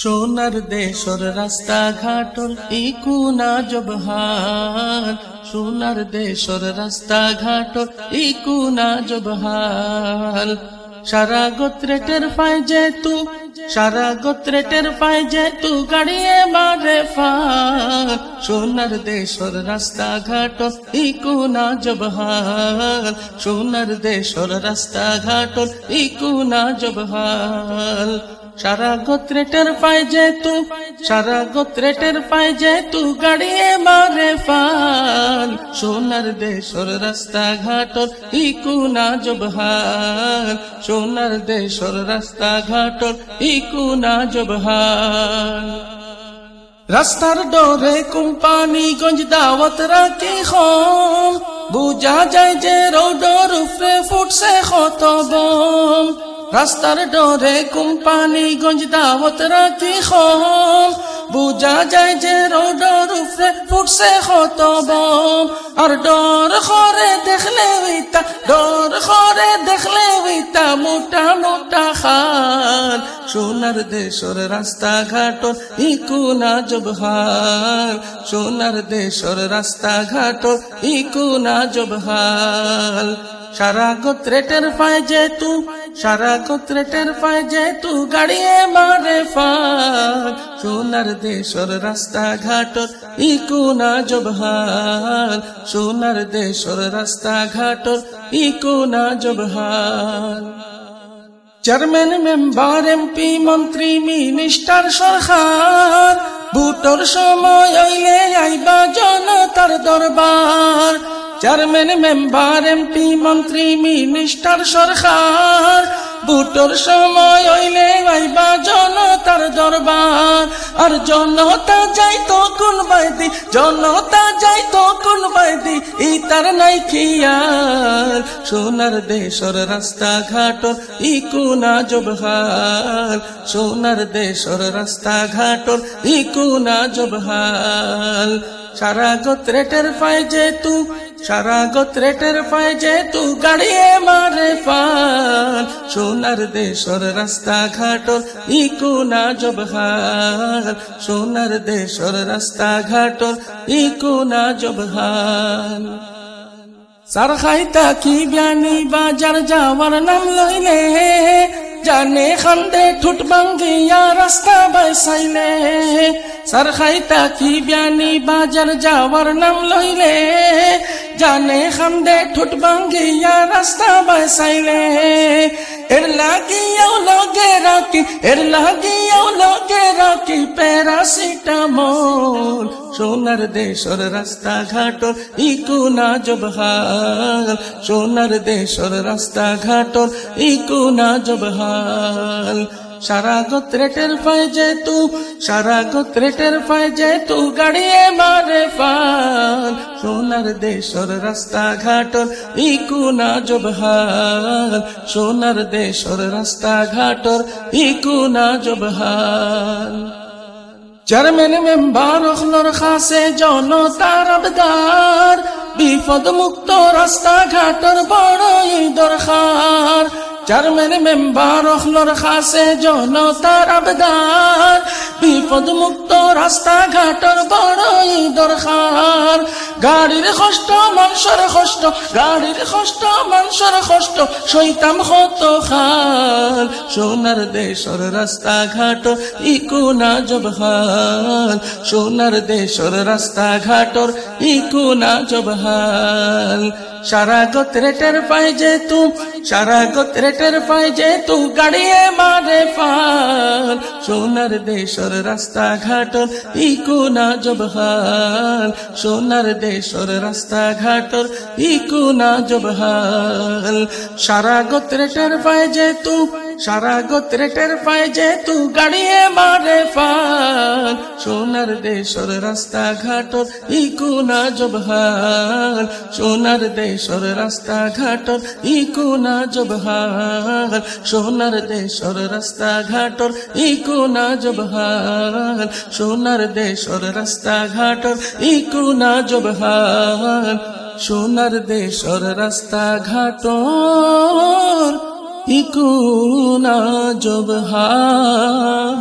সোনার দেশর রাস্তা ঘাটর ইকুনা জবহার। সোনার দেশর রাস্তা ঘাটর ইকুনা জবহার। সারা গোত্রেটের ফাই যে তু সারা গোত্রে টের পায় যে তু গাড়িয়ে ফান সোনার দেশর রাস্তা ঘাটর ইকুনা জবহান সোনার দেশর রাস্তা ঘাটর ইকুনা জবহান সারা গোত্রে টের পায় যে তু সারা গোত্রে টের পায় যে তু গাড়িয়ে মারে ফাল সোনার দেশর রাস্তা ঘাটর ইকুনা জবহাল সোনার দেশর রাস্তা ঘাটর ইকুনা জবহাল রাস্তার ডোরে কোম্পানি গঞ্জ দাওয়াত রাখি হম। বুঝা যায় যে রোডর উপরে ফুটছে কত বম রাস্তার ডোরে কোম্পানি গঞ্জ দাওয়াত রাখি হম। বুঝা যায় যে রোডর উপরে ফুটছে কত বম আর ডর খরে দেখলে হইতা ডর খরে দেখলে হইতা মোটা মোটা খান সোনার দেশর রাস্তা ঘাট ইকুনা জবহার সোনার দেশর রাস্তা ঘাট ইকুনা জবহার সারা গোত্রে টের পায় যে তু, সারা গোত্রে টের পায় যে তু গাড়িয়ে মারে ফাল সোনার দেশর রাস্তা ঘাট ইকুনা জবহার সোনার দেশর রাস্তা ঘাট ইকুনা জবহার চেয়ারম্যান মেম্বার এমপি মন্ত্রী মিনিস্টার সরকার ভোটর সময় আইলে আইবা জনতার দরবার চেয়ারম্যান, মেম্বার, এমপি, মন্ত্রী, মিনিস্টার, সরকার। ভোটর সময় হইলে আইবা জনতার দরবার। আর জনতা যাই তো কোন বাইদি, জনতা যাই তো কোন বাইদি, ই তার নাই খিয়াল। সোনার দেশর রাস্তা ঘাট ইকুনা জবহাল। সোনার দেশর রাস্তা ঘাট ইকুনা জবহাল। সারা গোত্রে টের পায় যে তু সারা গোত্রে টের পায় যে তু গাড়িয়ে মারে ফাল সোনার দেশর রাস্তা ঘাট ইকুনা জবহাল সোনার দেশর রাস্তা ঘাট ইকুনা জবহাল সার খাইতা কি জ্ঞানী বাজার যাওয়ার নাম লইলে? জানে খান্দে ঠুট ভাঙ্গিয়া রাস্তা বাইসাইলে সার খাইতা কি জ্ঞানী বাজার যাওয়ার নাম লইলে? জানে খান্দে ঠুট ভাঙ্গিয়া রাস্তা বাইসাইলে এর লাগিয়াও লগে রাখি এর লাগিয়াও লগে রাখি প্যারাসিটামল সোনার দেশর রাস্তা ঘাট ইকুনা জবহাল সোনার দেশর রাস্তা ঘাট ইকুনা জবহাল সারা গোত্রে টের পায় যে তু, সারা গোত্রে টের পায় যে তু, গাড়িয়ে মারে ফাল সোনার দেশর রাস্তা ঘাট ইকুনা জবহাল সোনার দেশর রাস্তা ঘাট ইকুনা জবহাল চেয়ারম্যান মেম্বার অখলর খাসে জনতার আবদার। বিপদ মুক্ত রাস্তা ঘাটর বড়ই দরকার। চেয়ারম্যান মেম্বার অখলর খাসে জনতার আবদার বিপদ মুক্ত রাস্তা ঘাটর বড়ই দরকার। গাড়ির কষ্ট, মানুষের কষ্ট, গাড়ির কষ্ট, মানুষের কষ্ট সইতাম কত খাল। সোনার দেশর রাস্তা ঘাট ইকুনা জবহাল সোনার দেশর রাস্তা ঘাটর ইকুনা জবহাল সারা গোত্রে টের পাই যে তু, সারা গোত্রে টের পাই যে তু, গাড়িয়ে মারে ফাল। সোনার দেশর রাস্তা ঘাট ইকুনা জবহাল। সোনার দেশর রাস্তা ঘাট ইকুনা জবহাল। সারা গোত্রে টের পাই যে তু সারা গোত্রে টের পায় যে তু গাড়িয়ে মারে ফাল সোনার দেশর রাস্তা ঘাট ইকুনা জবহাল সোনার দেশর রাস্তা ঘাট ইকুনা জবহাল সোনার দেশর রাস্তা ঘাট ইকুনা জবহাল সোনার দেশর রাস্তা ঘাট ইকুনা জবহাল সোনার দেশর রাস্তা بکونا جب ہاں۔